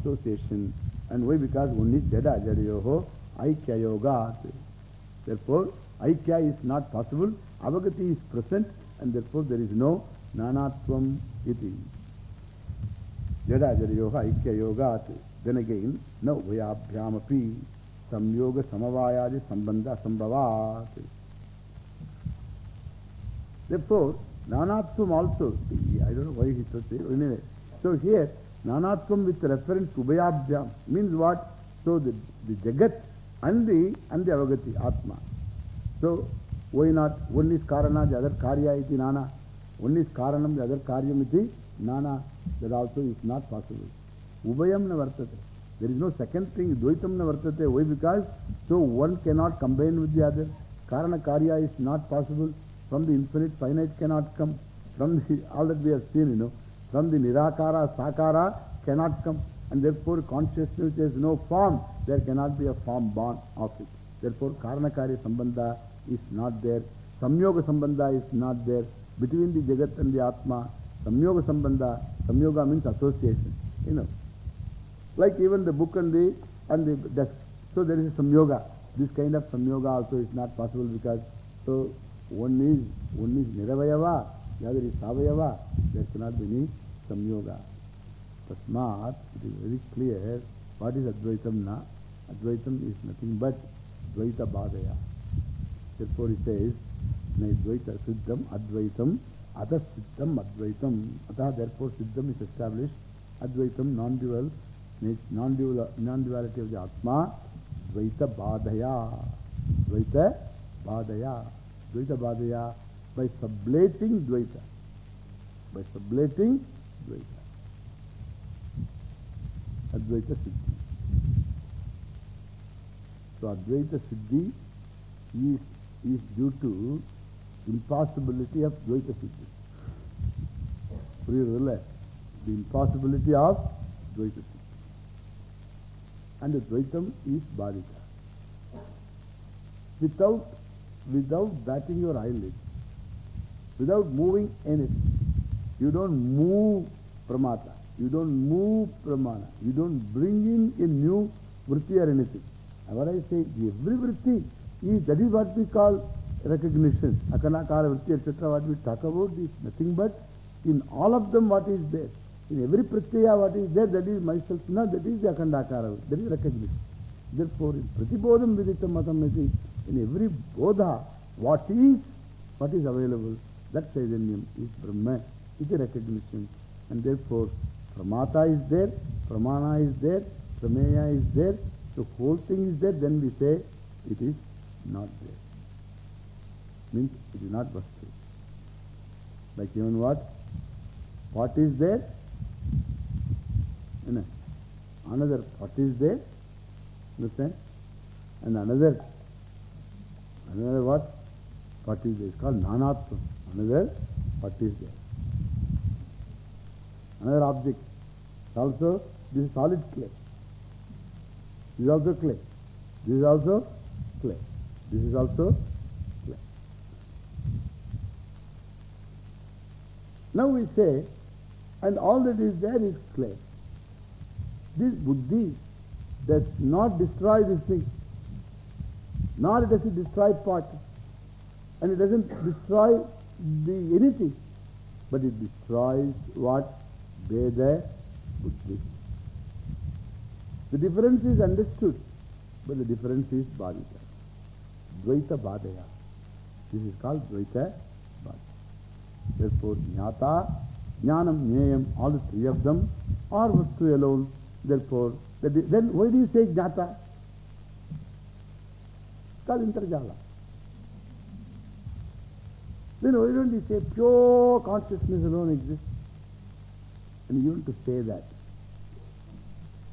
association. And why? Because one is Jada, Jadayoho, Aikya Yoga. Therefore, Aikya is not possible. Avagati is present and therefore there is no Nanatvam iti. Jada Jadayoha Aikya Yoga. Then again, no Vayabhyamapi Samyoga Samavayadi Sambandha Sambhavat. Therefore, Nanatvam also, I don't know why he said it. Anyway, so here, Nanatvam with reference to Ubhayabhyam means what? So the, the Jagat and the, and the Avagati, Atma. So, why not? One is Karana, the other Karya iti Nana. One is Karanam, the other Karyam iti Nana. That also is not possible. Ubhayam na vartate. There is no second thing, Dvaitam na vartate. Why? Because, so one cannot combine with the other. Karana Karya is not possible. From the infinite, finite cannot come. From the, all that we have seen, you know. From the Nirakara, Sakara cannot come. And therefore, consciousness has no form. There cannot be a form born of it. Therefore, Karanakari Sambandha is not there. Samyoga Sambandha is not there. Between the Jagat and the Atma, Samyoga Sambandha, Samyoga means association. You know. Like even the book and the, and the desk. So there is a Samyoga. This kind of Samyoga also is not possible because, so one is, one is Niravayava, the other is Savayava. There cannot be any Samyoga. Tasmat, it is very clear what is Advaitam na. Advaitam is nothing but Dvaita Bhadaya. Therefore he says, Naidvaita Siddham Advaitam Adas Siddham Advaitam. Atah therefore Siddham is established. Advaitam non-dual, non-duality of the Atma. Dvaita Bhadaya. Dvaita Bhadaya. Dvaita Bhadaya by sublating Dvaita. By sublating Dvaita. Advaita Siddhi. So Advaita Siddhi is, is due to impossibility of Dvaita Siddhi. Really, the impossibility of Dvaita Siddhi. And the Dvaitam is Bharika. Without, without batting your eyelids, without moving anything, you don't move Pramata. You don't move pramana. You don't bring in a new vritti or anything. And what I say, every vritti is, that is what we call recognition. Akanakara vritti, etc. What we talk about is nothing but in all of them what is there. In every pratyaya what is there, that is myself. No, that is the akandakara. That is recognition. Therefore, in pratibodham viditam matamati, in every bodha, what is, what is available, that Chaitanyam is Brahma, is a recognition. And therefore, Pramata is there, Pramana is there, Prameya is there, the whole thing is there, then we say it is not there. Means it is not Vastu. Like even what? What is there? You know, another what is there? Understand? And another, another what? What is there? It's called Nanatvam. Another what is there? Another object. Also, this is solid clay. This is also clay. This is also clay. This is also clay. Now we say, and all that is there is clay. This buddhi does not destroy this thing, nor does it destroy pot, and it doesn't destroy the anything, but it destroys what? Veda buddhi. The difference is understood, but the difference is bhadita. Dvaita bhadaya. This is called Dvaita bhadaya. Therefore, jnata, jnanam, jnayam, all the three of them are vastu alone. Therefore, then why do you say jnata? It's called interjala. Then why don't you say pure consciousness alone exists? And even to say that,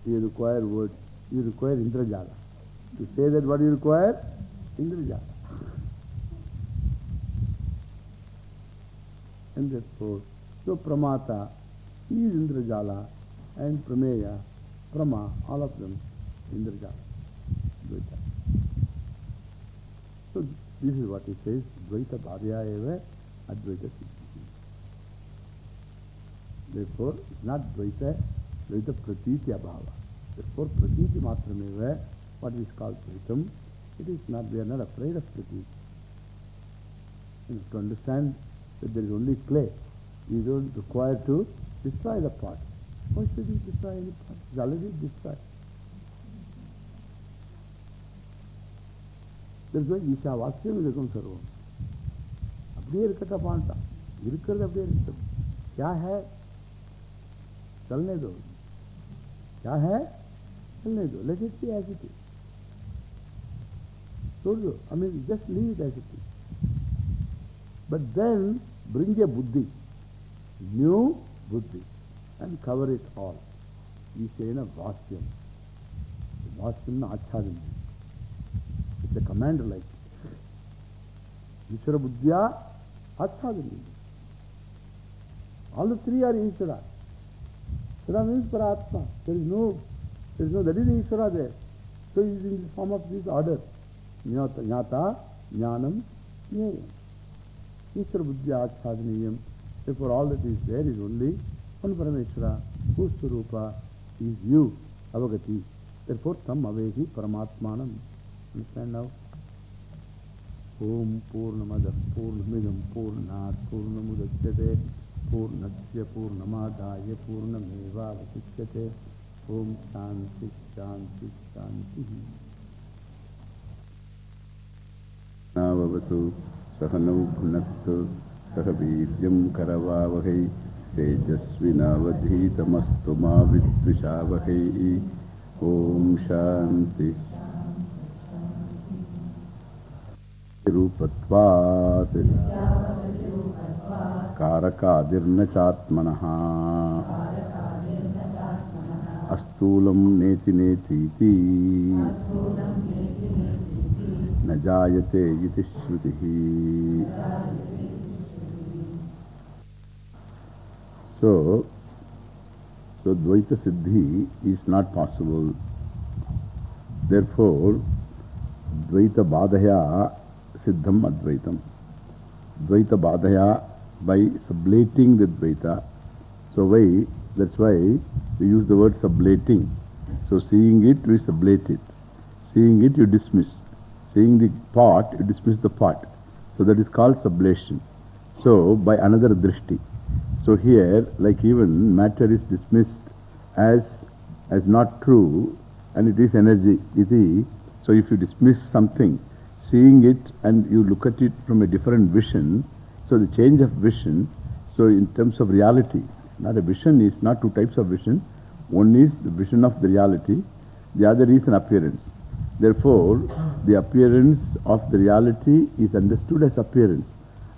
you require words, you require indrajala. To say that what you require? Indrajala. And therefore, so pramata he is indrajala and prameya, prama, all of them indrajala. Dvaita. So this is what he says, Dvaita bhavya eva advaita siddhi. Therefore, it's not Dvaita Dvaita Pratiti Abhava. Therefore, Pratiti Matrameva, what is called Dvaitam, it is not, we are not afraid of Pratiti. to understand that there is only clay. You don't require to destroy the pot. Why should you destroy any pot? It's already destroyed. That's why Isha Vasyam Idakam Sarvam. அப்படியே இருக்கட்டப்பான்ட்டான் இருக்கிறது அப்படியே இருக்கட்டும் क्या है चलने दो। क्या है? चलने दो। लेट इट बी एज छोड़ दो I just leave it as it but then bring a बुद्धि new buddhi and cover it all इस वाक्यम वाक्यम आच्छादन इट्स अ कमांड लाइक ईश्वर बुद्धिया आच्छादन All the three are Ishwara. Ishvara means Paratma. There is no, there is no, that is Ishvara there. So it is in the form of this order. Jnata, Jnata Jnanam, Jnayam. Ishvara Buddhya Achadhaniyam. Therefore all that is there is only one Parameshvara, whose Swarupa is you, Avagati. Therefore, Tam Avehi Paramatmanam. Understand now? Om Purnamada Purnamidam Purnat Purnasya Purnamadaya Purnameva Vasichyate Om Shanti Shanti Shanti Navavatu Sahanau Bhunaktu Sahavidyam Karavavahai Tejasvinavadhitamastu ma vidvishavahai Om Shanti रूपत्वात् नेति नेतीति न Dvaita Siddhi is not possible. Therefore, Dvaita Badhaya Siddham Advaitam. Dvaita Badhaya by sublating the Dvaita. So why? That's why we use the word sublating. So seeing it, we sublate it. Seeing it, you dismiss. Seeing the part, you dismiss the part. So that is called sublation. So by another drishti. So here, like even matter is dismissed as, as not true and it is energy. So if you dismiss something, seeing it and you look at it from a different vision, so the change of vision, so in terms of reality, not a vision is not two types of vision. One is the vision of the reality, the other is an appearance. Therefore, the appearance of the reality is understood as appearance.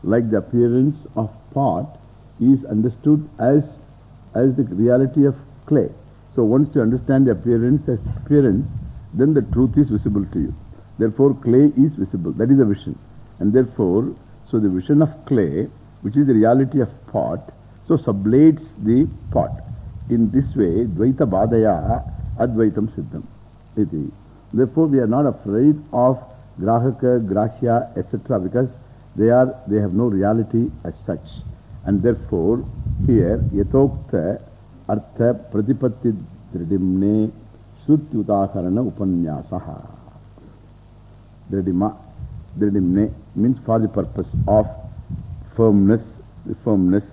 Like the appearance of pot is understood as, as the reality of clay. So once you understand the appearance as appearance, then the truth is visible to you. Therefore, clay is visible. That is the vision. And therefore, so the vision of clay, which is the reality of pot, so sublates the pot. In this way, Dvaita Badaya Advaitam Siddham. Iti. Therefore, we are not afraid of Grahaka, Grahya, etc. because they, are, they have no reality as such. And therefore, here, Yatokta Artha Pratipatti Dridimne Sutyutakarana Upanyasaha. Dridima. Dridimne means for the purpose of firmness, the firmness,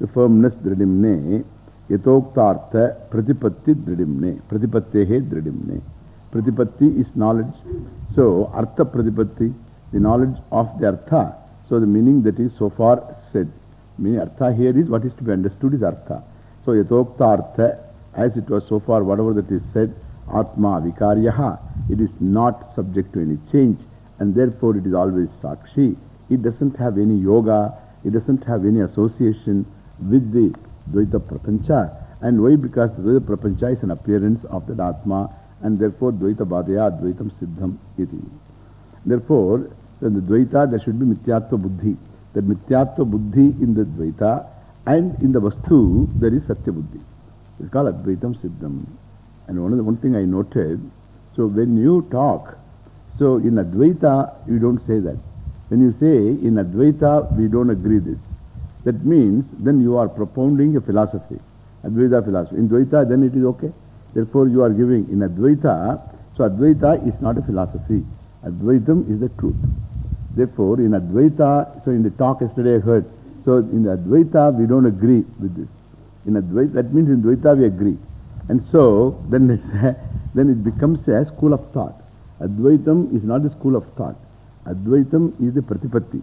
the firmness Dridimne, Yatoktartha Pratipatti Dridimne, Pratipattehe Dridimne. Pratipatti is knowledge. So, Artha Pratipatti, the knowledge of the Artha. So, the meaning that is so far said. Meaning Artha here is what is to be understood is Artha. So, Yatokta Artha, as it was so far, whatever that is said, Atma Vikaryaha, it is not subject to any change and therefore it is always Sakshi. It doesn't have any yoga, it doesn't have any association with the Dvaita Prapancha. And why? Because the Dvaita Prapancha is an appearance of that Atma and therefore Dvaita Badaya Advaitam Siddham iti. Therefore, in the Dvaita there should be Mityatva Buddhi. That Mityatva Buddhi in the Dvaita and in the Vastu there is Satya Buddhi. It's called Advaitam Siddham. And one, of the, one thing I noted, so when you talk, so in Advaita you don't say that. When you say in Advaita we don't agree this, that means then you are propounding a philosophy. Advaita philosophy. In Dvaita, then it is okay. Therefore, you are giving in Advaita. So, Advaita is not a philosophy. Advaitam is the truth. Therefore, in Advaita, so in the talk yesterday I heard, so in Advaita we don't agree with this. In Advaita, that means in Dvaita we agree. And so, then, then it becomes a school of thought. Advaitam is not a school of thought. Advaitam is the pratipatti.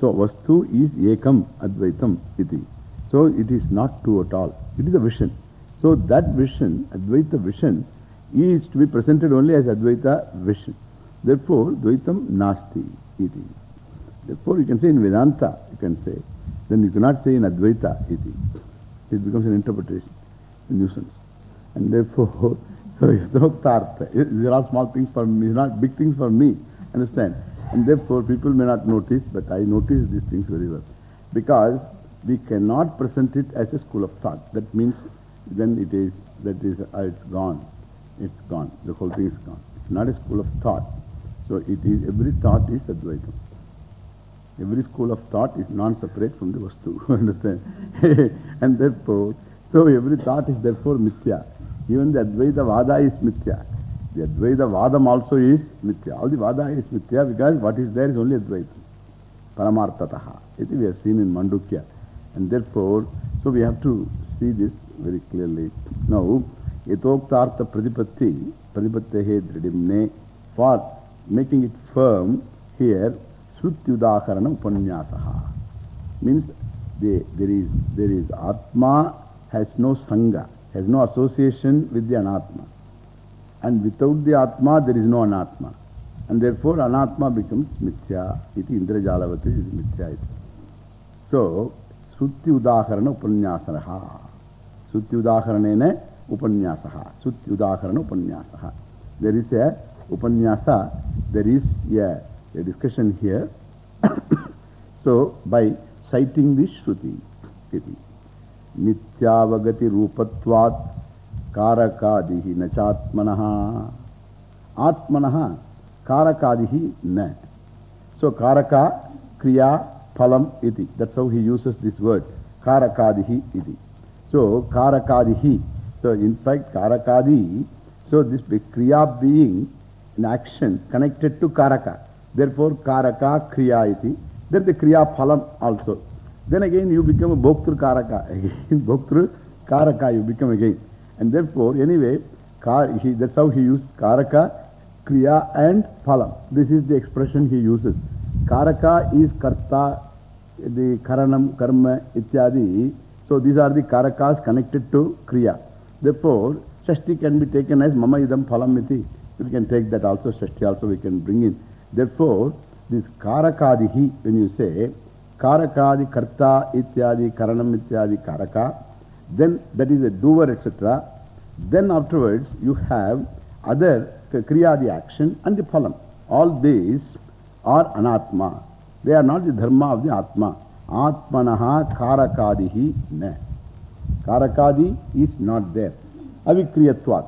So, Vastu is Ekam Advaitam iti. So, it is not true at all. It is a vision. So, that vision, Advaita vision, is to be presented only as Advaita vision. Therefore, Dvaitam Nasti iti. Therefore, you can say in Vedanta, you can say. Then you cannot say in Advaita iti. It becomes an interpretation, a nuisance. And therefore, these are all small things for me, not big things for me. Understand? And therefore, people may not notice, but I notice these things very well. Because we cannot present it as a school of thought. That means then it is, that is, uh, it's gone. It's gone. The whole thing is gone. It's not a school of thought. So it is, every thought is Advaitam. Every school of thought is non-separate from the Vastu. Understand? and therefore, so every thought is therefore Mithya. Even the Advaita Vada is Mithya. The Advaita Vadam also is Mithya. All the Vada is Mithya because what is there is only Advaita. Paramartataha. It we have seen in Mandukya. And therefore, so we have to see this very clearly. Now, Yatoktartha Pradipatti, Pradipattehe Dridimne, for making it firm here, Shrutyudaharanam Upanyasaha. Means the, there, is, there is Atma has no Sangha, has no association with the Anatma. And without the Atma, there is no Anatma. And therefore, Anatma becomes Mithya. Iti Indrajalavati is Mithya. So, Sutti Udaharana Upanyasaraha. Sutti Udaharanene Upanyasaha. Sutti Udaharana Upanyasaha. There is a Upanyasa, there is a, a discussion here. so, by citing this Shruti, how he uses this word. Karakadihi iti. So, Karakadihi. So, in fact, Karakadi, so this Kriya being an action connected to Karaka. Therefore, Karaka, Kriya iti. Then the Kriya Phalam also. Then again you become a Bhoktru Karaka. Again, Bhoktru Karaka you become again. And therefore, anyway, kar, he, that's how he used Karaka, Kriya and Phalam. This is the expression he uses. Karaka is Karta, the Karanam, Karma, Ityadi. So these are the Karakas connected to Kriya. Therefore, Shashti can be taken as Mama Idam Phalam iti. We can take that also, Shashti also we can bring in. Therefore, this Karakadihi, when you say Karakadi, then that is a doer, etc. Then afterwards, you have other Kriya, the action, and the Phalam. All these are Anatma. They are not the Dharma of the Atma. Atmanaha Karakadihi na. Karakadi is not there. Avikriyatvat.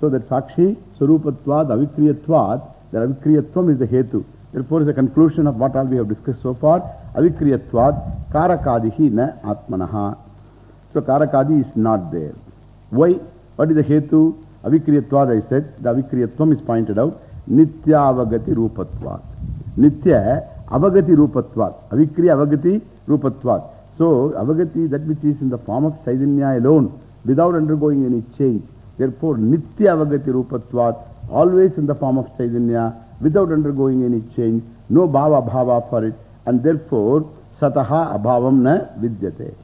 So that Sakshi, Sarupatvat, Avikriyatvat, that Avikriyatvam is the Hetu. Therefore, the conclusion of what all we have discussed so far. Avikriyatvat, Karakadihi na Atmanaha. So Karakadi is not there. Why? What is the Hetu? Avikriyatvad I said, the Avikriyatvam is pointed out. Nitya Avagati Rupatvat. Nitya Avagati Rupatvat. Avikriya Avagati Rupatvat. So Avagati, that which is in the form of Chaitanya alone, without undergoing any change. Therefore, Nitya Avagati Rupatvat, always in the form of Chaitanya, without undergoing any change, no Bhava Bhava for it, and therefore, Sataha Abhavam na Vidyate.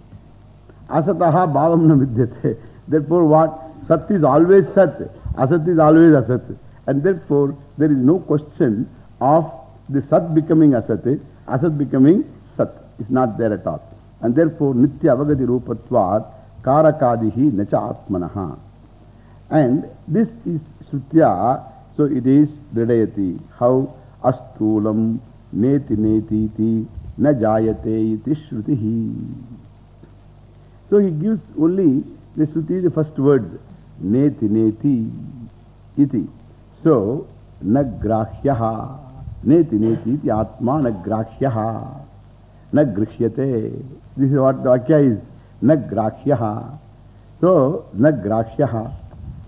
Asataha Bhavam na Vidyate. Therefore, what? Sat is always Sat, Asat is always Asat. And therefore, there is no question of the Sat becoming Asat, Asat becoming Sat. It's not there at all. And therefore, Nitya Avagati Rupatvat Karakadihi Nacha Atmanaha. And this is Srutya, so it is Dridayati. How? Astulam Neti Neti Iti Na Jayate Iti Shrutihi. So he gives only the Shruti, the first word. Neti Neti Iti. So, Nagrahyaha. Neti Neti Iti Atma Nagrahyaha. Nagrishyate. This is what the Vakya is. Nagrahyaha. So, na grashyaha,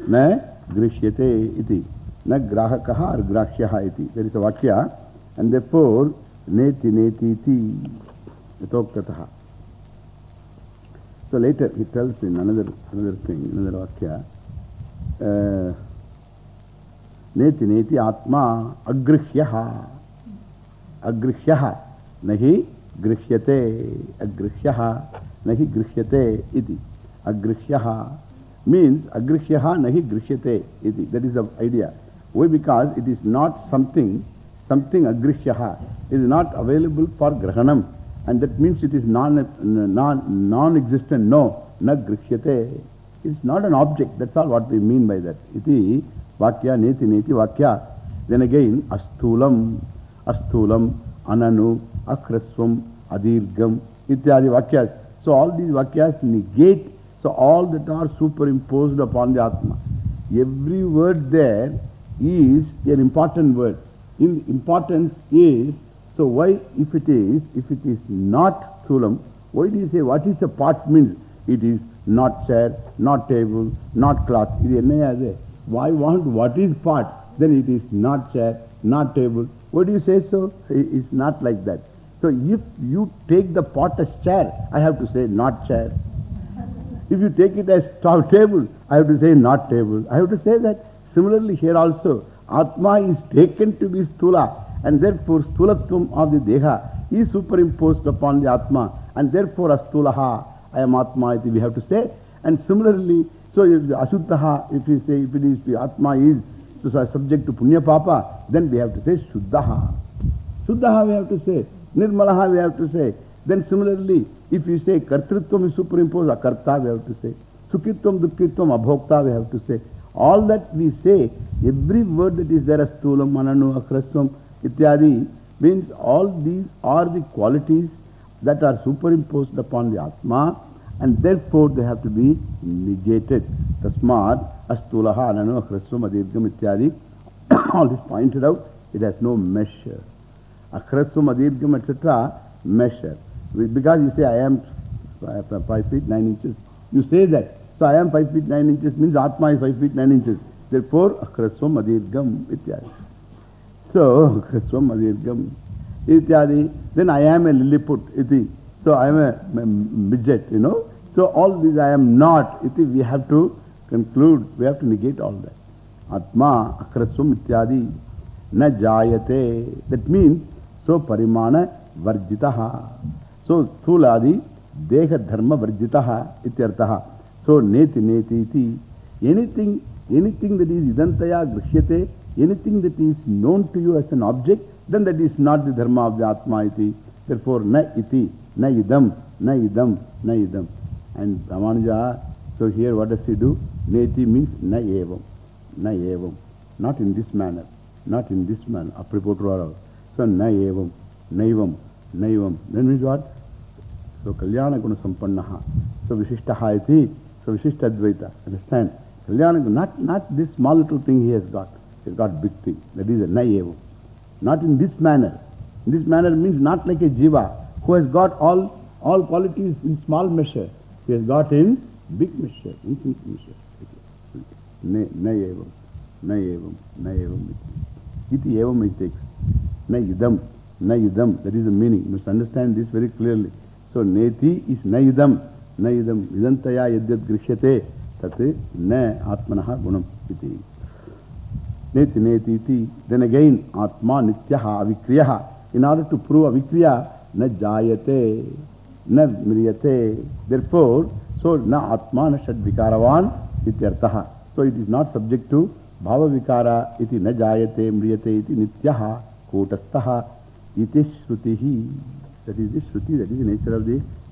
na grishyate iti. Na grahakaha or grashyaha iti. There is a vakya. And therefore, neti neti iti. Yatoktataha. So later he tells in another, another thing, another vakya. Uh, neti neti atma agrishyaha. Agrishyaha. Nahi grishyate. Agrishyaha. Nahi grishyate iti. Agrishyaha means agrishyaha nahi grishyate iti. That is the idea. Why? Because it is not something, something agrishyaha is not available for grahanam. And that means it is non, non, non-existent. No, na grishyate. It's not an object. That's all what we mean by that. Iti vakya neti neti vakya. Then again, asthulam, asthulam, ananu, akhrasvam, adirgam, ityadi vakyas. So all these vakyas negate. So all that are superimposed upon the Atma. Every word there is an important word. In importance is, so why if it is, if it is not sthulam, why do you say what is a part means? It is not chair, not table, not cloth. Why want what is part? Then it is not chair, not table. Why do you say so? It's not like that. So if you take the pot as chair, I have to say not chair. If you take it as table, I have to say not table. I have to say that. Similarly here also, Atma is taken to be stula and therefore stulatvam of the Deha is superimposed upon the Atma and therefore astulaha, I am Atma, we have to say. And similarly, so if the Ashuddhaha, if we say, if it is the Atma is so, subject to Punya Papa, then we have to say Shuddhaha. Shuddhaha we have to say. Nirmalaha we have to say. Then similarly, if you say Kartrutvam is superimposed, Akarta we have to say. Sukhitvam, Dukkitvam, Abhokta we have to say. All that we say, every word that is there as Stulam, Mananu, Akrasvam, Ityadi, means all these are the qualities that are superimposed upon the Atma and therefore they have to be negated. Tasmad, Astulaha, Ananu, Akrasvam, Adirgam, Ityadi, all this pointed out, it has no measure. Akrasvam, Adirgam, etc., measure. Because you say, I am 5 feet 9 inches. You say that. So I am 5 feet 9 inches means Atma is 5 feet 9 inches. Therefore, Akrasvam Adirgam Ityadi. So, Akrasvam Adirgam Ityadi. Then I am a Lilliput. Iti. So I am a midget, you know. So all these I am not. Iti. We have to conclude. We have to negate all that. Atma Akrasvam Ityadi. Na Jayate. That means, so Parimana Varjitaha. So, Thuladi, Deha Dharma Varjitaha ityartaha. So, Neti Neti iti. Anything, anything that is Idantaya Grishyate, anything that is known to you as an object, then that is not the Dharma of the Atma iti. Therefore, Na iti, Na idam, Na idam, Na idam. And Ramanuja, so here what does he do? Neti means Na evam, Na evam. Not in this manner, not in this manner. Apripotrara. So, Na evam, Naivam, Naivam. Then means what? So, Kalyana Guna Sampannaha. So, Vishishtaha iti. So, Vishishtadvaita. Understand? Kalyana not, not this small little thing he has got. He has got big thing. That is a Naivam. Not in this manner. In this manner means not like a Jiva who has got all, all qualities in small measure. He has got in big measure, infinite measure. Nayavam, Nayavam, Nayavam. Iti evam it takes. Nayidam, Nayidam. That is the meaning. You must understand this very clearly. So, Neti is Na shadvikaravan ityartaha. So it is not subject to bhava vikara iti na jayate mriyate iti nityaha kotastaha iti shrutihi. That is the shruti, that is the nature of the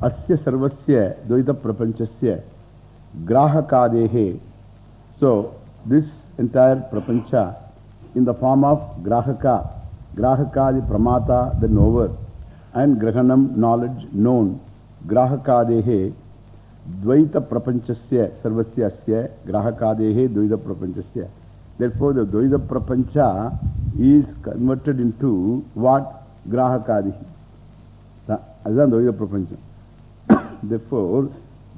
Asya Sarvasya Dvaita Prapanchasya Grahakadehe. So, this entire Prapancha in the form of Grahaka, Grahaka the Pramata, the knower, and Grahanam knowledge known, Grahakadehe Dvaita Prapanchasya Sarvasya Asya Grahakadehe Dvaita Prapanchasya. Therefore, the Dvaita Prapancha is converted into what? Grahakadihi. That's the Dvaita Prapancha. Therefore,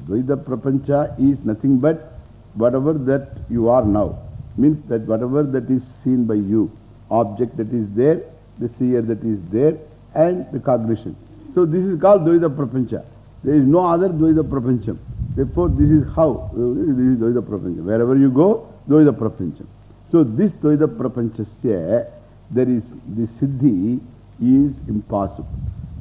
Dvaita Prapancha is nothing but whatever that you are now. Means that whatever that is seen by you, object that is there, the seer that is there, and the cognition. So this is called Dvaita Prapancha. There is no other Dvaita Prapancham. Therefore, this is how, uh, this is Dvaita Prapancha. Wherever you go, Dvaita Prapancham. So this Dvaita Prapanchasya, there is, the Siddhi is impossible.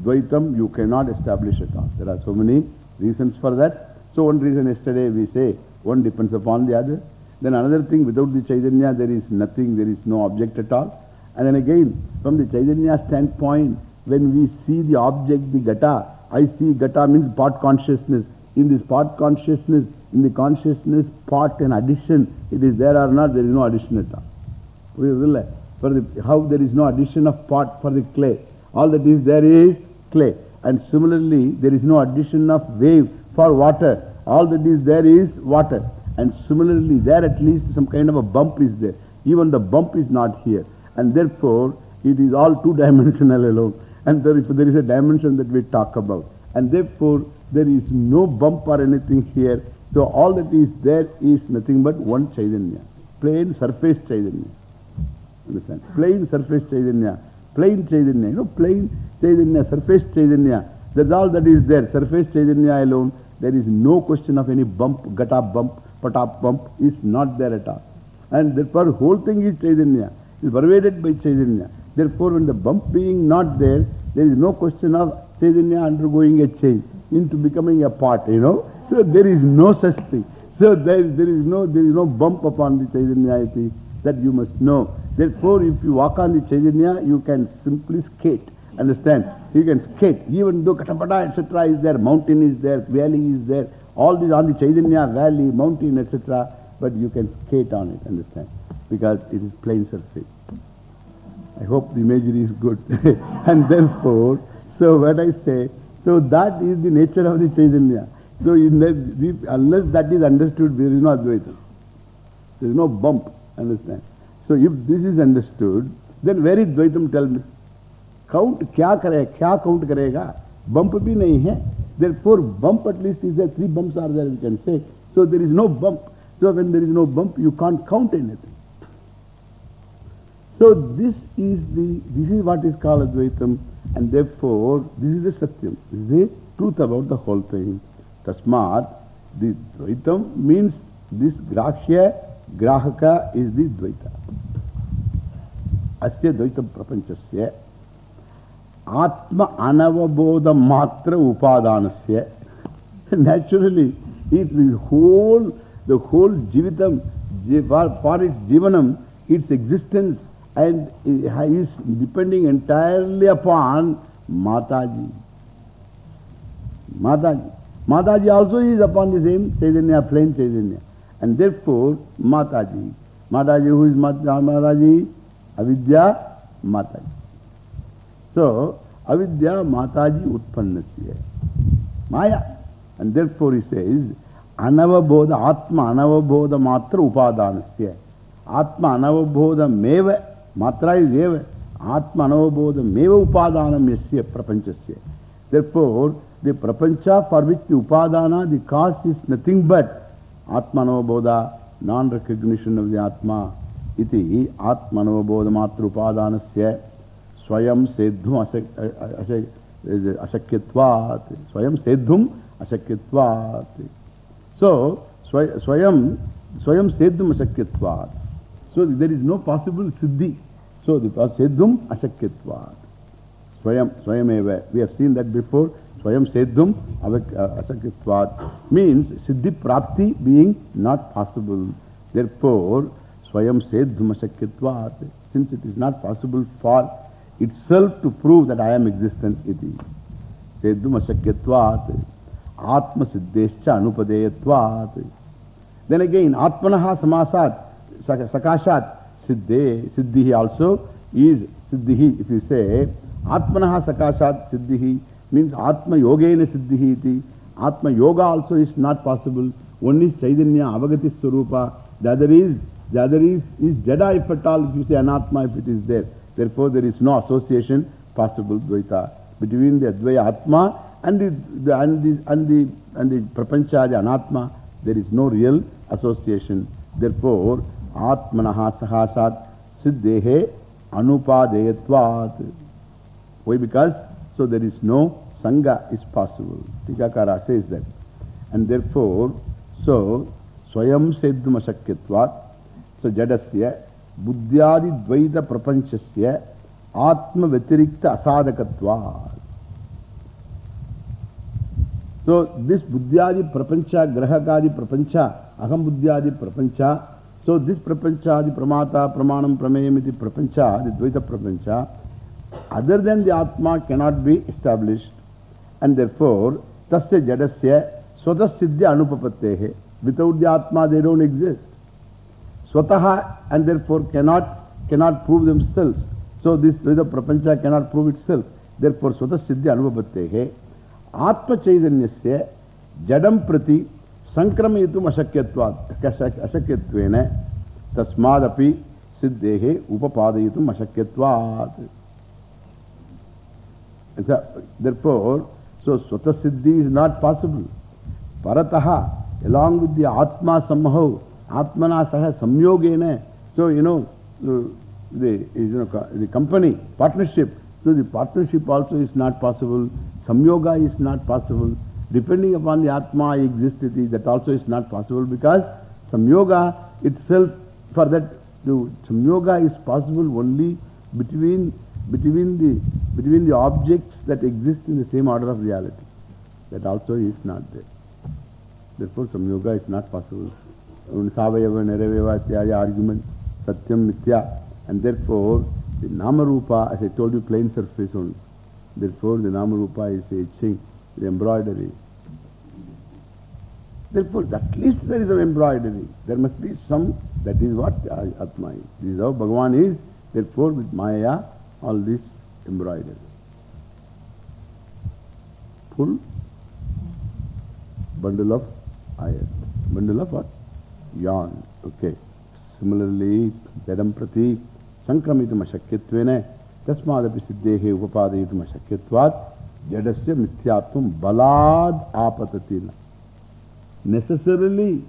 Dvaitam you cannot establish at all. There are so many reasons for that. So one reason yesterday we say one depends upon the other. Then another thing without the Chaitanya there is nothing, there is no object at all. And then again from the Chaitanya standpoint when we see the object, the gata, I see gata means part consciousness. In this part consciousness, in the consciousness part and addition, it is there or not, there is no addition at all. For the, how there is no addition of part for the clay. All that is there is clay. And similarly, there is no addition of wave for water. All that is there is water. And similarly, there at least some kind of a bump is there. Even the bump is not here. And therefore, it is all two-dimensional alone. And there is, there is a dimension that we talk about. And therefore, there is no bump or anything here. So all that is there is nothing but one Chaitanya. Plain surface Chaitanya. Understand? Plain surface Chaitanya. Plain Chaitanya. You know, plain Chaitanya, surface Chaitanya. That's all that is there. Surface Chaitanya alone. There is no question of any bump, gata bump, patap bump is not there at all. And therefore, whole thing is Chaitanya. Is pervaded by Chaitanya. Therefore, when the bump being not there, there is no question of Chaitanya undergoing a change into becoming a part, you know. So there is no such thing. So there, there is no there is no bump upon the Chaitanya that you must know. Therefore, if you walk on the Chaitanya, you can simply skate. Understand? You can skate. Even though Katapada, etc. is there, mountain is there, valley is there, all these on the Chaitanya valley, mountain, etc. But you can skate on it, understand? Because it is plain surface. I hope the imagery is good. and therefore, so what I say, so that is the nature of the Chaitanya. So that, unless that is understood, there is no Advaita. There is no bump, understand? So if this is understood, then where is Dvaitam tell me? Count, kya kare, kya count karega? Bump bhi nahi hai. Therefore, bump at least is there, three bumps are there, we can say. So there is no bump. So when there is no bump, you can't count anything. So this is the, this is what is called Advaitam and therefore this is the Satyam. This is the truth about the whole thing. Tasmat, the Dvaitam means this Grahya, Grahaka is the Dvaita. अस्य द्वैत प्रपंच से आत्म अनवबोध मात्र उपादान से naturally it whole the whole जीवित for it's जीवनम its existence and is depending entirely upon Mataji. Mataji. Mataji also is upon the same Chaitanya plane Chaitanya. And therefore Mataji Mataji who is Mataji? Avidya, Mataji. So, Avidya, Mataji, Utpannasya. Maya. And therefore he says, Anavabodha, Atma Anavabodha Matra Upadanasya. Atma Anavabodha Meva. Matra is eva. Atma Anavabodha Meva Upadanam Yasya Prapanchasya. Therefore, the Prapancha for which the Upadana, the cause is nothing but Atma Anavabodha, non-recognition of the Atma. Sedhum ashakyatvat. So, swayam, swayam seddhum ashakyatvat. So, there is no possible siddhi. So, the seddhum ashakyatvat. Swayam, swayameva. We have seen that before. Swayam seddhum ashakyatvat means siddhi prapti being not possible. Therefore, swayam seddhum ashakyatvat. Since it is not possible for itself to prove that I am existent, iti. Seddhum ashakyatvat. Atma siddhescha anupadeyatvat. Then again, Atmanaha samasat, sakashat, siddhe, siddhihi also is siddhihi. If you say, Atmanaha sakashat siddhihi means Atma yogena siddhihi iti. Atma yoga also is not possible. One is Chaitanya, Avagati Swarupa. The other is, the other is, is Jada if at all, if you say Anatma if it is there. Therefore, there is no association possible, Dvaita, between the Advaya Atma and the, the, and the, and the, and the Prapancha, Anatma. There is no real association. Therefore, Atmanaha Sahasat Siddhehe Anupadeyatvat. Why? Because, so there is no Sangha is possible. Tikakara says that. And therefore, so, Swayam Seddhum Ashakyatvat, therefore, Tasya Jadasya Swata Siddhya Anupapattehe. Without the Atma, they don't exist. Swataha and therefore cannot, cannot prove themselves. So this Dvaita Prapancha cannot prove itself. Therefore, Swata Siddhya Anupapattehe. Atma Chaitanyasya Jadam Prati Sankramayitum Ashakyatvat Ashakyatvena Tasmadapi Siddhehe Upapadayitum Ashakyatvat. So, therefore, so Swata Siddhi is not possible. Parataha, along with the Atma somehow, Atmana Saha Samyogena. So, you know, uh, the, you know, the company, partnership. So, the partnership also is not possible. Samyoga is not possible. Depending upon the Atma existity, that also is not possible because Samyoga itself, for that, the Samyoga is possible only between, between, the, between the objects that exist in the same order of reality. That also is not there. Therefore, Samyoga is not possible. Savayava, Neraveva, Tyaya argument, Satyam, Mithya. And therefore, the Namarupa, as I told you, plain surface only. Therefore, the Namarupa is a etching, the embroidery. Therefore, at least there is an embroidery. There must be some, that is what Atma is. This is how Bhagavan is. Therefore, with Maya, all this embroidery. Full bundle of iron. Bundle of what? Yarn. Okay. Similarly, Jadam Prati Sankramitam Ashakyattvena Tasmadapi Siddhehe Upapadayitam Ashakyatvat Jadasya Mithyatvam Balad Apatatina. Necessarily,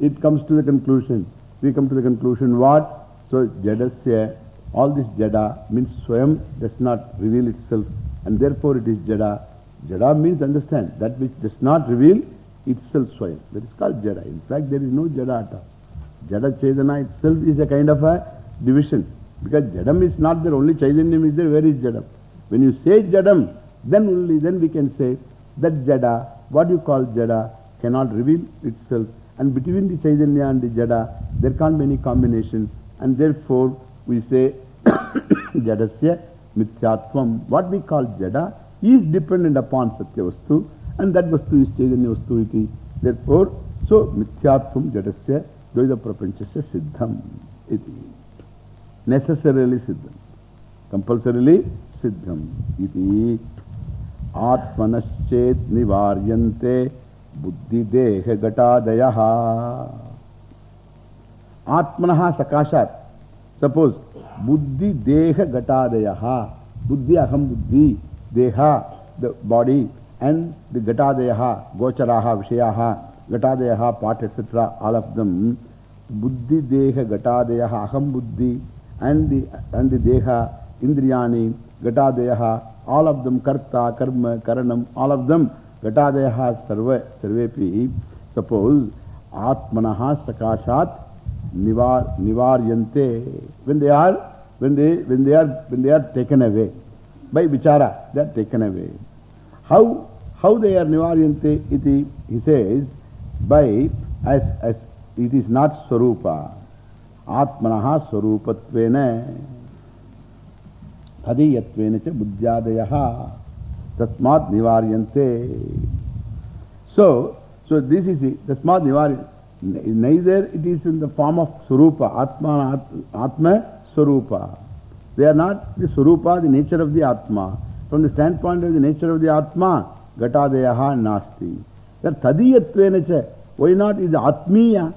it comes to the conclusion. We come to the conclusion what? So, Jadasya, all this Jada means Swayam does not reveal itself and therefore it is Jada. Jada means understand that which does not reveal itself Swayam. That is called Jada. In fact, there is no Jada at all. Jada Chaitanya itself is a kind of a division. Because Jadam is not there, only Chaitanyam is there. Where is Jadam? When you say Jadam, then only then we can say that Jada, what you call Jada, cannot reveal itself. And between the Chaitanya and the Jada, there can't be any combination. And therefore, we say Jadasya Mithyatvam. What we call Jada is dependent upon Satya Vastu, and that Vastu is Chaitanya Vastu iti. Therefore, so Mithyatvam Jadasya Dvaita Prapanchasya Siddham iti. Necessarily Siddham. Compulsorily Siddham iti. Atmanaschet Nivaryante Buddhi Deha Gatadayaha. Atmanaha Sakashat. Suppose Buddhi Deha Gatadayaha. Buddhi Aham Buddhi Deha, the body, and the Gatadayaha, Gocharaha, Vishayaha, Gatadayaha, part, etc. All of them. Buddhi Deha Gatadayaha, Aham Buddhi, and the, and the Deha, Indriyani, Gatadayaha, all of them, Karta, Karma, Karanam, all of them Gatadayaha sarva, sarvepi, suppose Atmanaha sakashat nivar, nivaryante. When they are, when they, when they are, when they are taken away by vichara, they are taken away. How, how they are nivaryante iti, he says, by, as, as it is not swarupa. Atmanaha swarupatvena. Tadiyatvena cha buddhyadayaha. Tasmat nivaryante. So, so this is it. Tasmat nivaryante. Neither it is in the form of Surupa, Atma, Atma, Surupa. They are not the Surupa, the nature of the Atma. From the standpoint of the nature of the Atma, Gatadeyaha Nasti. That Tadiyatvenacha. Why not is Atmiya?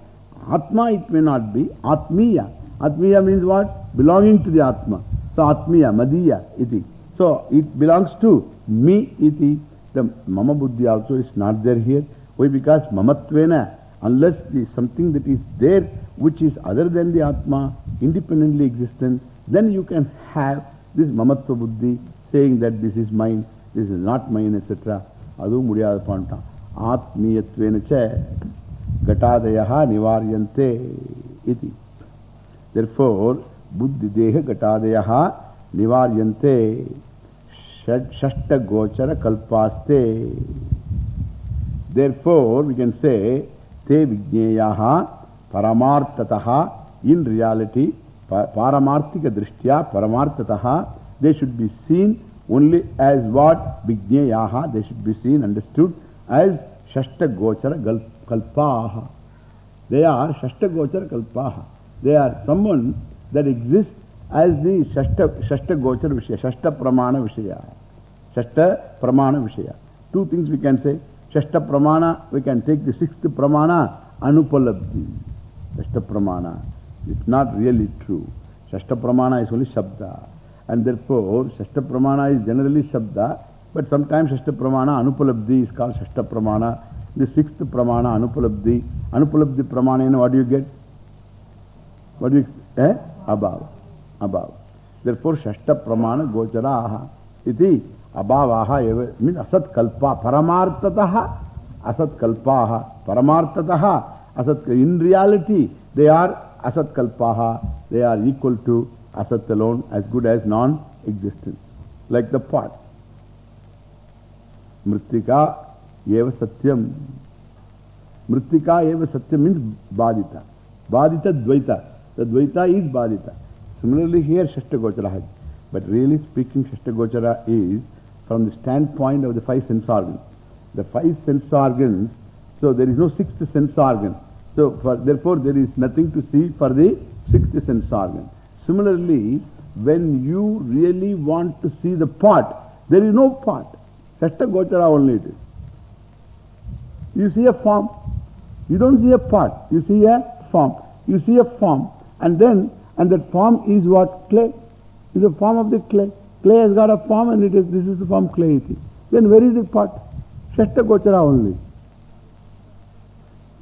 Atma it may not be. Atmiya. Atmiya means what? Belonging to the Atma. So Atmiya, Madiya, iti. So it belongs to me, iti. The Mama Buddhi also is not there here. Why? Because Mamatvena, unless is something that is there which is other than the Atma, independently existent, then you can have this Mamatva Buddhi saying that this is mine, this is not mine, etc. Adu Mudiyada Panta. Atmiyatvenacha Gatadayaha Nivaryante iti. Therefore, Buddhi Deha Gatadayaha Nivaryante Shashta Gochara Kalpaste. Therefore, we can say Te Vijnayaha Paramartataha in reality, Paramartika Drishtya Paramartataha, they should be seen only as what Vijnayaha, they should be seen, understood as Shashta Gochara Kalpaha. They are Shashta Gochara Kalpaha. They are someone that exists as the Shashta, Shashta Gochara Vishaya, Shashta Pramana Vishaya. Shashta Pramana Vishaya. Two things we can say. Shashta Pramana, we can take the sixth Pramana, Anupalabdhi. Shashta Pramana. It's not really true. Shashta Pramana is only Shabda. And therefore, Shashta Pramana is generally Shabda, but sometimes Shashta Pramana, Anupalabdhi is called Shashta Pramana. The sixth Pramana, Anupalabdhi. Anupalabdhi Pramana, what do you get? What do you, eh? Abhav. Abhav. Therefore, Shashta Pramana Gocharaha. Iti Abhavaha eva, means Asat Kalpa, Paramartataha, Asat Kalpaha, Paramartataha, Asat, in reality, they are Asat Kalpaha, they are equal to Asat alone, as good as non-existence. Like the pot. Mritika eva satyam. Mritika eva satyam means Badita. Badita Dvaita. The Dvaita is Badita. Similarly, here Shashta Gochara has. But really speaking, Shashta Gochara is from the standpoint of the five sense organs. The five sense organs, so there is no sixth sense organ. So for, therefore there is nothing to see for the sixth sense organ. Similarly, when you really want to see the pot, there is no pot. Shashta Gochara only it is. You see a form. You don't see a pot. You see a form. You see a form. And then, and that form is what? Clay. Is the form of the clay. Clay has got a form and it is, this is the form clay. Then where is the pot? Shashta Gochara only.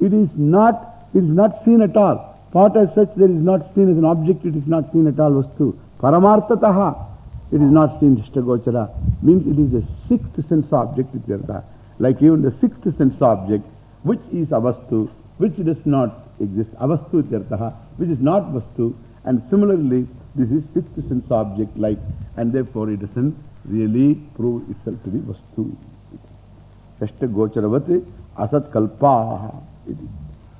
It is not, it is not seen at all. Pot as such, there is not seen as an object, it is not seen at all. Vastu. Paramartataha. It is not seen Shashta Gochara. Means it is the sixth sense object. Like even the sixth sense object, which is avastu, which does not exist. Avastu ityartaha, which is not vastu. And similarly, this is sixth sense object like, and therefore it doesn't really prove itself to be vastu. Shashta gocharavati asat kalpaha.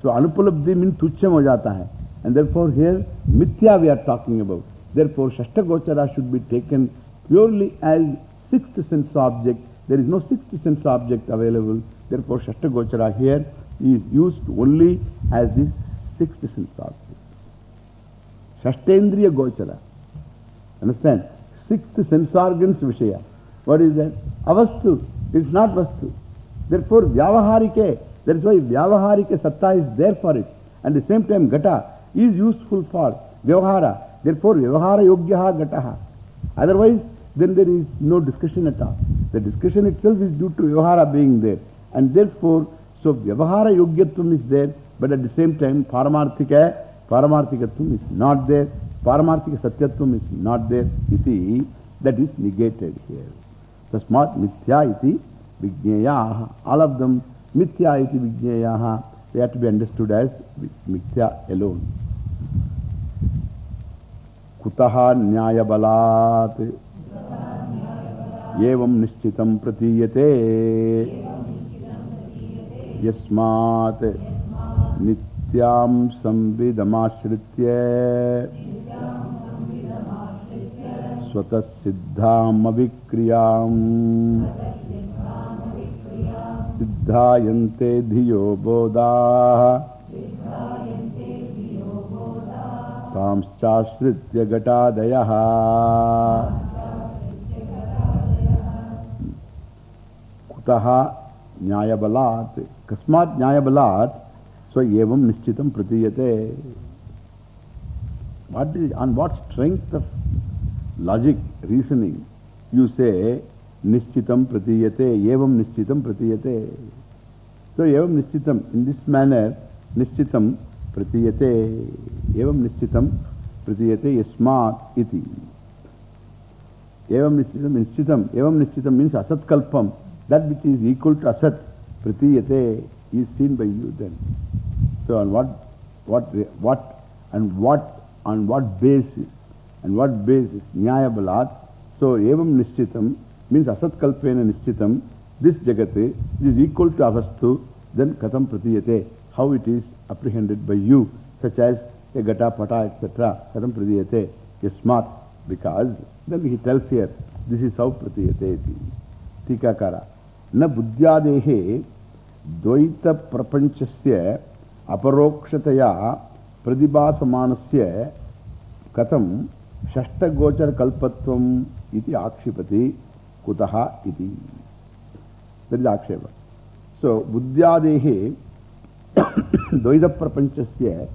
So anupalabdhi means tucham ho jata hai. And therefore here mithya we are talking about. Therefore Shashtagochara should be taken purely as sixth sense object. There is no sixth sense object available. Therefore Shashtagochara here is used only as the sixth sense object. Shashtendriya Gochara. Understand? Sixth sense organs Vishaya. What is that? Avastu. It's not Vastu. Therefore, Vyavaharike. That is why Vyavaharike Satta is there for it. And the same time, Gata is useful for Vyavahara. Therefore, Vyavahara Yogyaha Gataha. Otherwise, then there is no discussion at all. The discussion itself is due to Vyavahara being there. And therefore, so Vyavahara Yogyatvam is there, but at the same time, Paramarthika Paramarthikatvam is not there. Paramarthika Satyatvam is not there. Iti, that is negated here. Tasmat mithya iti Vijnayaha. All of them, Mithya iti Vijnayaha. They have to be understood as Mithya alone. Kutaha Nyaya Balat. Evam Nishchitam Pratiyate. Yasmat Nityam Samvidamashritya. Swata Siddham Avikriyam. विधायन्ते धियो बोधाः। तांश्चाश्रित्य घटादयः। कुतः न्यायबलात्, कस्मात् न्यायबलात् स्व एवं निश्चितं प्रतीयते। What is an what strength of logic reasoning you say pratiyate yasmat iti. Evam nishchitam, nishchitam, evam nishchitam means asat kalpam, that which is equal to asat, pratiyate, is seen by you then. So on what, what, what, and what, on what basis, and what basis, nyaya balat, so evam nishchitam means asat kalpena nishchitam, this jagate is equal to avastu, then katam pratiyate, how it is apprehended by you, such as a gata, pata, etc. Katam pratiyate, yasmat, because, then he tells here, this is how pratiyate iti. Tikakara. Na buddhyadehe dvaita prapanchasya aparokshataya pradibhasamanasya katam iti akshipati kutaha iti. That is akshepa. So, buddhyadehe dvaita prapanchasya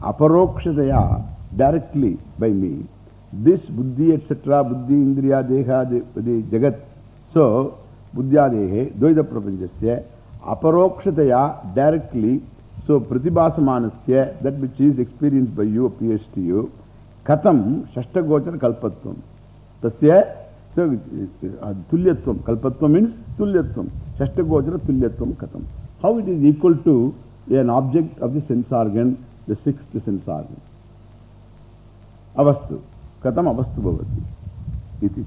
aparokshataya directly by me. This buddhi etc. buddhi indriya deha the, the jagat. So, buddhyadehe dvaita prapanchasya aparokshataya directly. So, pratibhasamanasya, that which is experienced by you appears to you. Katam shashtagochar kalpatvam. Tasya,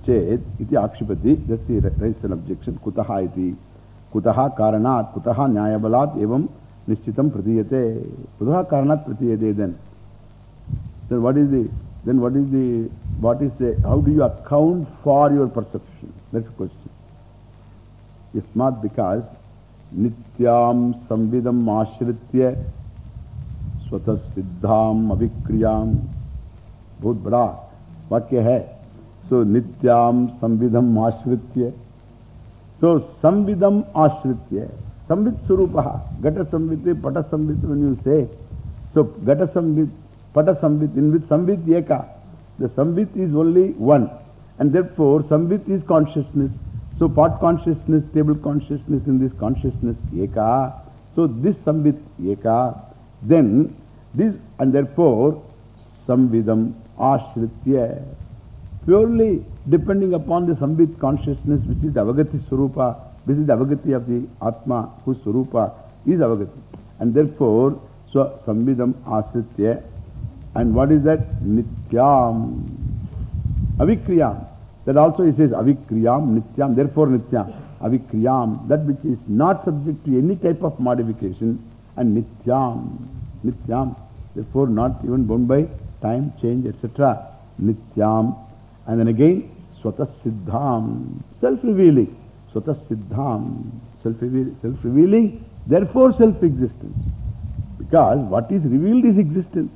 ched, iti akshipati, just he raised an objection. Kutaha iti. Kutaha karanat, kutaha nyayabalat, evam nishchitam pratiyate. Kutaha karanat pratiyate then. Then what is the, then what is the, what is the, how do you account for your perception? That's the question. Yasmat because nityam samvidam ashritya स्वतः सिद्धाम अभिक्रियाम बहुत बड़ा वाक्य है सो नित्याम संविधम आश्रित्य सो संविधम आश्रित्य संवित स्वरूप घट संवित when you say so घट संवित पट संवित in which Sambit eka the Sambit is only one and therefore Sambit is consciousness so part consciousness stable consciousness in this consciousness eka so this Sambit eka then this and therefore samvidam ashritya purely depending upon the sambit consciousness which is the avagati swarupa this is the avagati of the atma whose swarupa is avagati and therefore so samvidam ashritya and what is that nityam avikriyam that also he says avikriyam nityam therefore nityam avikriyam that which is not subject to any type of modification and nityam Nityam. Therefore, not even bound by time, change, etc. Nityam. And then again, Swata Siddham. Self-revealing. Swata Siddham. Self-revealing, self -revealing, therefore self-existence. Because what is revealed is existent.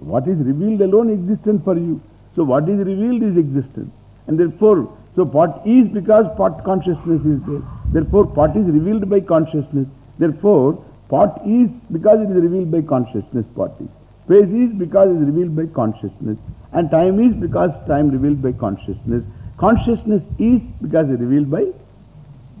What is revealed alone existent for you. So what is revealed is existent. And therefore, so part is because part consciousness is there. Therefore, part is revealed by consciousness. Therefore, Part is because it is revealed by consciousness, part is. Space is because it is revealed by consciousness. And time is because time revealed by consciousness. Consciousness is because it is revealed by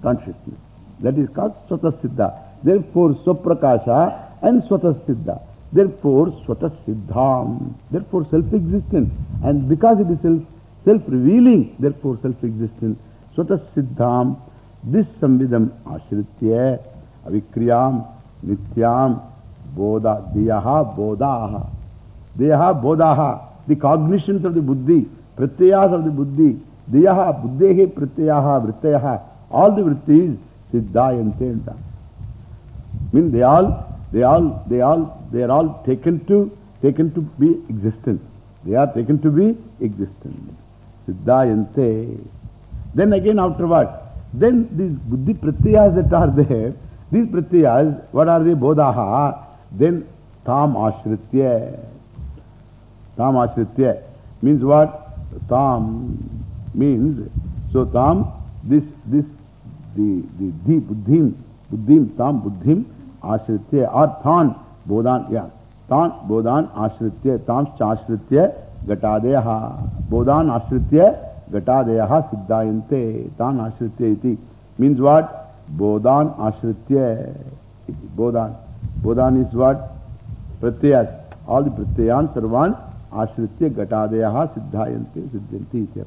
consciousness. That is called Swata Siddha. Therefore, Swaprakasha and Swata Siddha. Therefore, Swata Siddham. Therefore, self-existent. And because it is self, self-revealing, therefore self-existent. Swata Siddham. This samvidam ashritya avikriyam nityam bodha diyaha bodaha. Diyaha bodaha. The cognitions of the buddhi, pratyayas of the buddhi, diyaha buddhehe pratyayaha vrityaha. All the vrittis siddhayante. Mean they all, they all, they all, they are all taken to, taken to be existent. They are taken to be existent. Siddhayante. Then again afterwards, then these buddhi pratyayas that are there, these pratyayas, what are they? Bodhaha. Then tam ashritya. Tam ashritya means what? Tam means, so tam, this, this, the, the, the buddhim, buddhim, tam buddhim, Means what? Bodhan, ashritya, iti. Bodhan. Bodhan is what? Pratyayas. All the pratyayans, sarvan, ashritya, gatadeha, siddhayante, siddhanti, iti.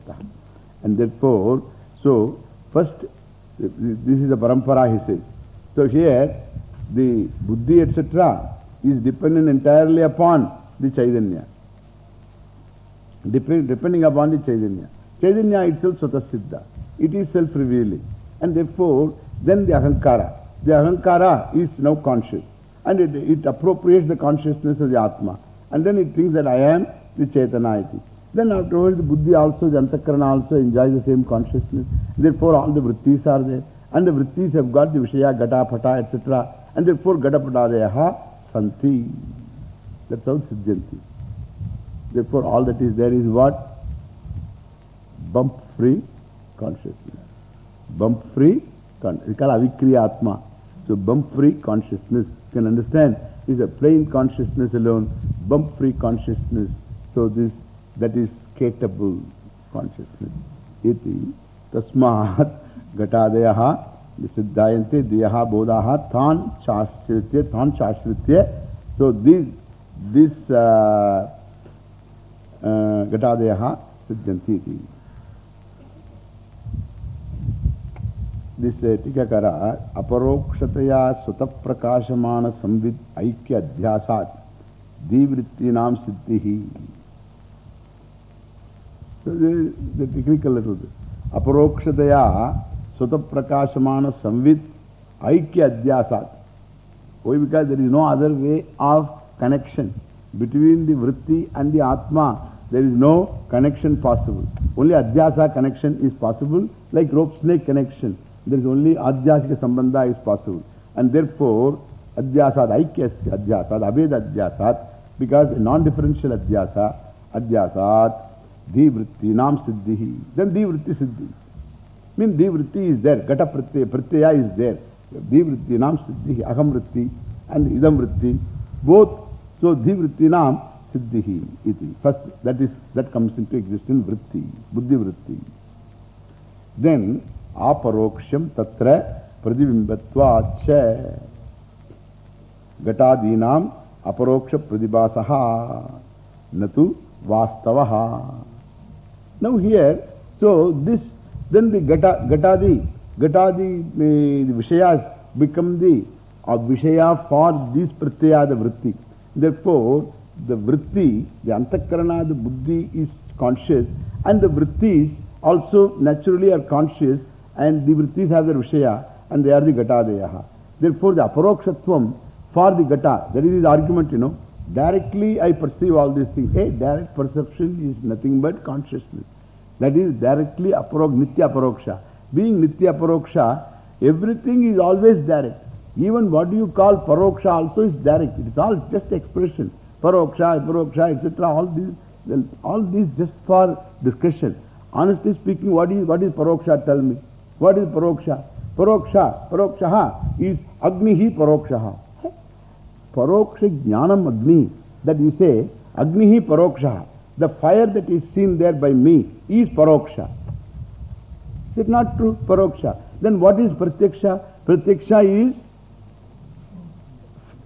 And therefore, so, first, this is the parampara, he says. So here, the buddhi, etc., is dependent entirely upon the Chaitanya. Dep depending upon the Chaitanya. Chaitanya itself Swatasiddha. It is self-revealing. And therefore, then the Ahankara. The Ahankara is now conscious. And it, it appropriates the consciousness of the Atma. And then it thinks that I am the Chaitanya. Then afterwards, the Buddhi also, the Antakarana also enjoys the same consciousness. Therefore, all the vrittis are there. And the vrittis have got the Vishaya, Gata, Pata, etc. And therefore, Gata, Pata, Santi. That's how Siddhanti. Therefore, all that is there is what? Bump free consciousness. Bump free, we call Avikriya Atma. So, bump free consciousness. You can understand? Is a plain consciousness alone, bump free consciousness. So, this that is skatable consciousness. Iti tasmat gatadayaha siddhayante diyaha bodaha tan chashritya tan chashritya. So this this uh, uh, gatadayaha siddhanti. This uh, Tikakara aparokshataya sutaprakasamana samvid aikya adhyasat divrittinam siddhihi. So the, the technical little bit. Aparokshadaya Sutaprakasamana Samvit Aikya Adhyasat. Why? Because there is no other way of connection between the Vritti and the Atma. There is no connection possible. Only Adhyasa connection is possible, like rope snake connection. There is only Adhyasika Sambandha is possible. And therefore, Adhyasat, Aikya Adhyasat, Abhed Adhyasat, because non-differential Adhyasa, Adhyasat, Divritti, Nam Siddhihi. Then Divritti Siddhi. Mean Divritti is there, Gata Pratyaya, Pratyaya is there. Divritti, Nam Siddhihi, Aham and Idam Vritti. Both. So Divritti Nam Siddhihi iti. First, that is, that comes into existence, Vritti, Buddhi Vritti. Then, Aparoksham Tatra Pradibimbatvacha Gatadinam Aparoksha Pradibasaha Natu Vastavaha. Now here, so this, then the gata, gatadi, gatadi, the Vishayas become the uh, Vishaya for this Pratyaya, the Vritti. Therefore, the Vritti, the Antakarana, the Buddhi is conscious and the Vrittis also naturally are conscious and the Vrittis have their Vishaya and they are the Gatadeyaha. Therefore, the Aparokshatvam for the Gata, that is his argument, you know. Directly I perceive all these things. Hey, direct perception is nothing but consciousness. That is directly aparok, nitya aparoksha. Being nitya aparoksha, everything is always direct. Even what you call paroksha also is direct. It is all just expression. Paroksha, aparoksha, etc. All these, all these just for discussion. Honestly speaking, what is, what is paroksha? Tell me. What is paroksha? Paroksha, parokshaha is agnihi parokshaha. Paroksha jnanam agni. That you say, agnihi parokshaha. The fire that is seen there by me is paroksha. Is it not true? Paroksha. Then what is pratyaksha? Pratyaksha is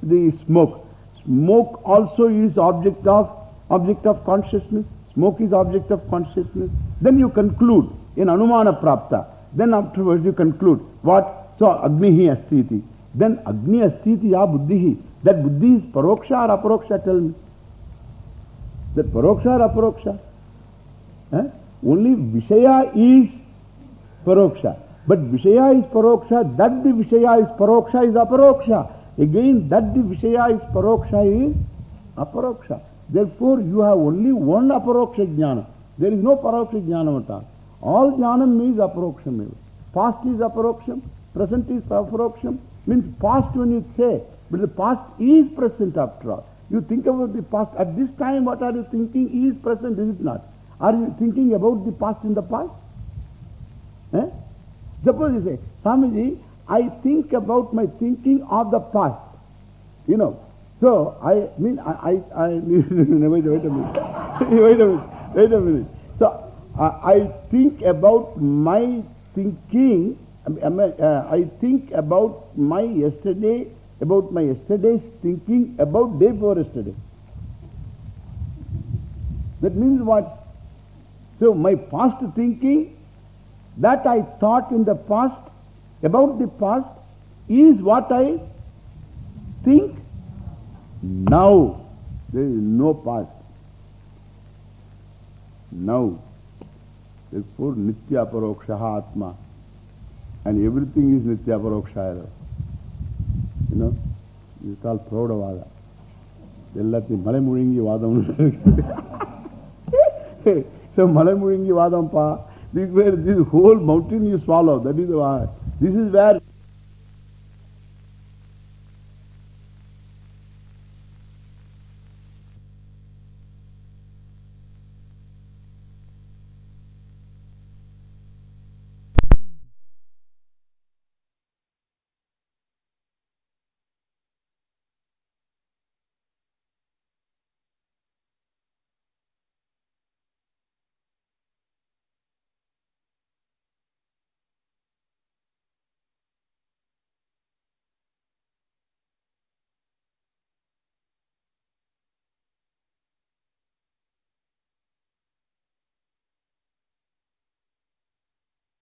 the smoke. Smoke also is object of, object of consciousness. Smoke is object of consciousness. Then you conclude in Anumana Prapta Then afterwards you conclude, what? So Agnihi Astiti. Then Agni Astiti ya Buddhihi. That Buddhi is Paroksha or Aparoksha? Tell me. That Paroksha or Aparoksha? Eh? Only Vishaya is Paroksha. But Vishaya is Paroksha, that the Vishaya is Paroksha is Aparoksha. Again, that the Vishaya is Paroksha is Aparoksha. Therefore, you have only one Aparoksha Jnana. There is no Paroksha Jnana at all. All Jnanam means Aparoksham. Past is Aparoksham, present is Aparoksham. Means past when you say, but the past is present after all. You think about the past. At this time, what are you thinking is present, is it not? Are you thinking about the past in the past? Eh? Suppose you say, Swamiji, I think about my thinking of the past. You know, so I mean, I, I, I wait, wait a minute. wait a minute. Wait a minute. So I think about my thinking, um, uh, I think about my yesterday, about my yesterday's thinking about day before yesterday. That means what? So my past thinking, that I thought in the past, about the past, is what I think now. There is no past. Now. Therefore, Nitya Paroksha Atma. And everything is Nitya Paroksha. You know, it's called Prodavada. எல்லாத்தையும் மலை முழுங்கி வாதம் So மலை முழுங்கி வாதம் பா this where this whole mountain you swallow that is the this is where